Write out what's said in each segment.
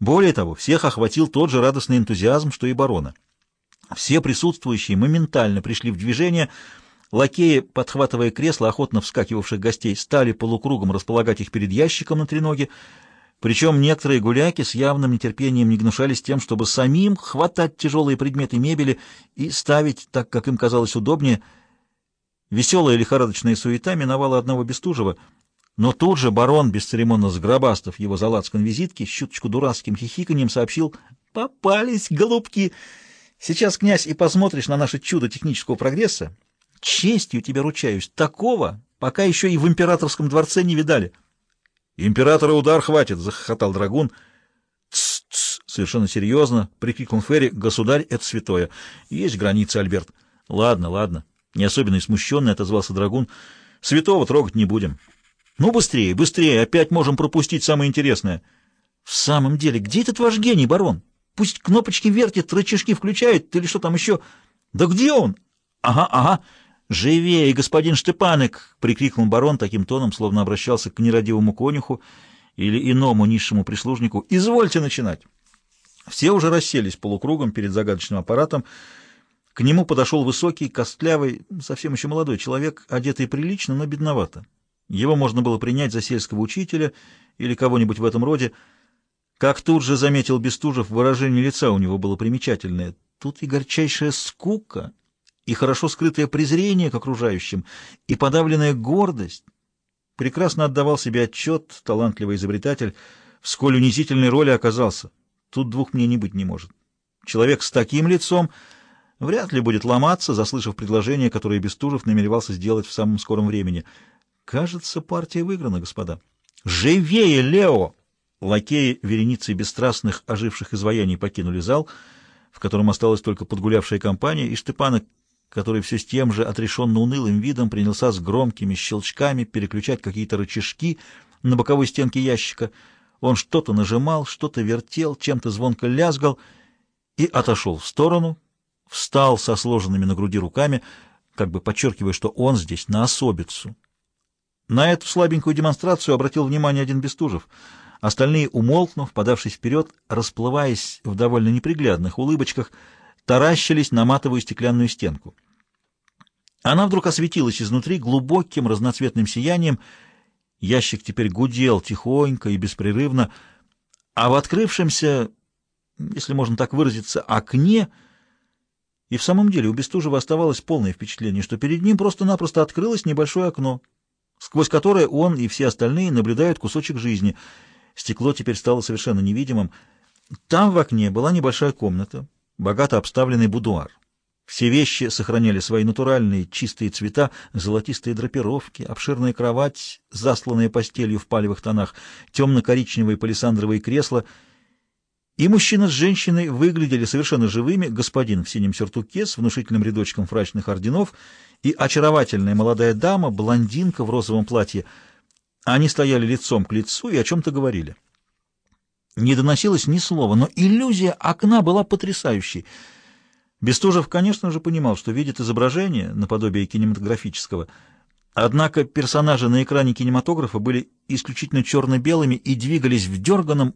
Более того, всех охватил тот же радостный энтузиазм, что и барона. Все присутствующие моментально пришли в движение. Лакеи, подхватывая кресла, охотно вскакивавших гостей, стали полукругом располагать их перед ящиком на треноге, причем некоторые гуляки с явным нетерпением не гнушались тем, чтобы самим хватать тяжелые предметы мебели и ставить так, как им казалось удобнее. Веселая лихорадочная суета миновала одного Бестужева, но тут же барон, бесцеремонно сгробастав его за лацкан визитки, с чуточку дурацким хихиканьем сообщил «Попались, голубки!» Сейчас, князь, и посмотришь на наше чудо технического прогресса. Честью тебе ручаюсь, такого пока еще и в императорском дворце не видали. Императора удар хватит, — захохотал драгун. Тс-тс, совершенно серьезно, — прикрикнул Ферри, — государь — это святое. Есть границы, Альберт. Ладно, ладно. Не особенно и смущенный отозвался драгун. Святого трогать не будем. Ну, быстрее, быстрее, опять можем пропустить самое интересное. В самом деле, где этот ваш гений, барон? Пусть кнопочки вертит, рычажки включает, или что там еще. Да где он? Ага, ага. «Живее, господин Штепанек!» — прикрикнул барон таким тоном, словно обращался к нерадивому конюху или иному низшему прислужнику. «Извольте начинать!» Все уже расселись полукругом перед загадочным аппаратом. К нему подошел высокий, костлявый, совсем еще молодой человек, одетый прилично, но бедновато. Его можно было принять за сельского учителя или кого-нибудь в этом роде. Как тут же заметил Бестужев, выражение лица у него было примечательное. Тут и горчайшая скука, и хорошо скрытое презрение к окружающим, и подавленная гордость. Прекрасно отдавал себе отчет талантливый изобретатель, в сколь унизительной роли оказался. Тут двух мне не быть не может. Человек с таким лицом вряд ли будет ломаться, заслышав предложение, которое Бестужев намеревался сделать в самом скором времени. Кажется, партия выиграна, господа. «Живее, Лео!» Лакеи вереницы бесстрастных, оживших изваяний покинули зал, в котором осталась только подгулявшая компания, и Штепанок который все с тем же отрешенно унылым видом принялся с громкими щелчками переключать какие-то рычажки на боковой стенке ящика. Он что-то нажимал, что-то вертел, чем-то звонко лязгал и отошел в сторону, встал со сложенными на груди руками, как бы подчеркивая, что он здесь на особицу. На эту слабенькую демонстрацию обратил внимание один Бестужев. Остальные, умолкнув, подавшись вперед, расплываясь в довольно неприглядных улыбочках, таращились на матовую стеклянную стенку. Она вдруг осветилась изнутри глубоким разноцветным сиянием. Ящик теперь гудел тихонько и беспрерывно, а в открывшемся, если можно так выразиться, окне и в самом деле у Бестужева оставалось полное впечатление, что перед ним просто-напросто открылось небольшое окно, сквозь которое он и все остальные наблюдают кусочек жизни. Стекло теперь стало совершенно невидимым. Там в окне была небольшая комната, богато обставленный будуар. Все вещи сохраняли свои натуральные чистые цвета, золотистые драпировки, обширная кровать, засланная постелью в палевых тонах, темно-коричневые палисандровые кресла. И мужчина с женщиной выглядели совершенно живыми, господин в синем сюртуке с внушительным рядочком фрачных орденов и очаровательная молодая дама, блондинка в розовом платье. Они стояли лицом к лицу и о чем-то говорили. Не доносилось ни слова, но иллюзия окна была потрясающей — Бестужев, конечно же, понимал, что видит изображение наподобие кинематографического, однако персонажи на экране кинематографа были исключительно черно-белыми и двигались в дерганом,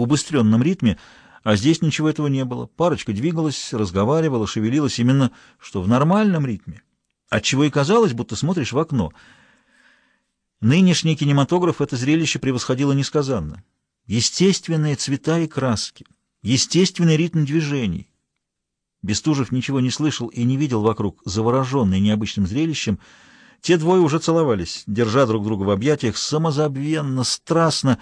убыстренном ритме, а здесь ничего этого не было. Парочка двигалась, разговаривала, шевелилась именно что в нормальном ритме, отчего и казалось, будто смотришь в окно. Нынешний кинематограф это зрелище превосходило несказанно. Естественные цвета и краски, естественный ритм движений, Бестужев ничего не слышал и не видел вокруг, завороженный необычным зрелищем. Те двое уже целовались, держа друг друга в объятиях, самозабвенно, страстно,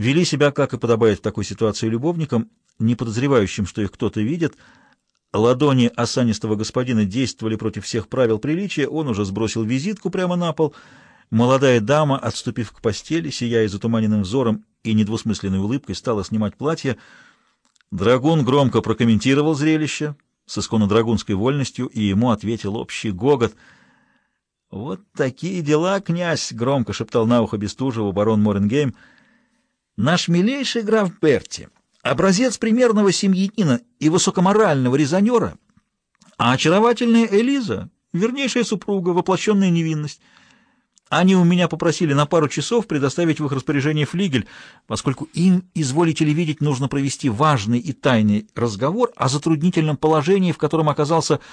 вели себя, как и подобает в такой ситуации любовникам, не подозревающим, что их кто-то видит. Ладони осанистого господина действовали против всех правил приличия, он уже сбросил визитку прямо на пол. Молодая дама, отступив к постели, сияя затуманенным взором и недвусмысленной улыбкой, стала снимать платье. Драгун громко прокомментировал зрелище — с исконно-драгунской вольностью, и ему ответил общий гогот. «Вот такие дела, князь!» — громко шептал на ухо Бестужеву барон Моренгейм. «Наш милейший граф Берти, образец примерного семьянина и высокоморального резонера, а очаровательная Элиза — вернейшая супруга, воплощенная невинность. Они у меня попросили на пару часов предоставить в их распоряжение флигель, поскольку им, изволите ли видеть, нужно провести важный и тайный разговор о затруднительном положении, в котором оказался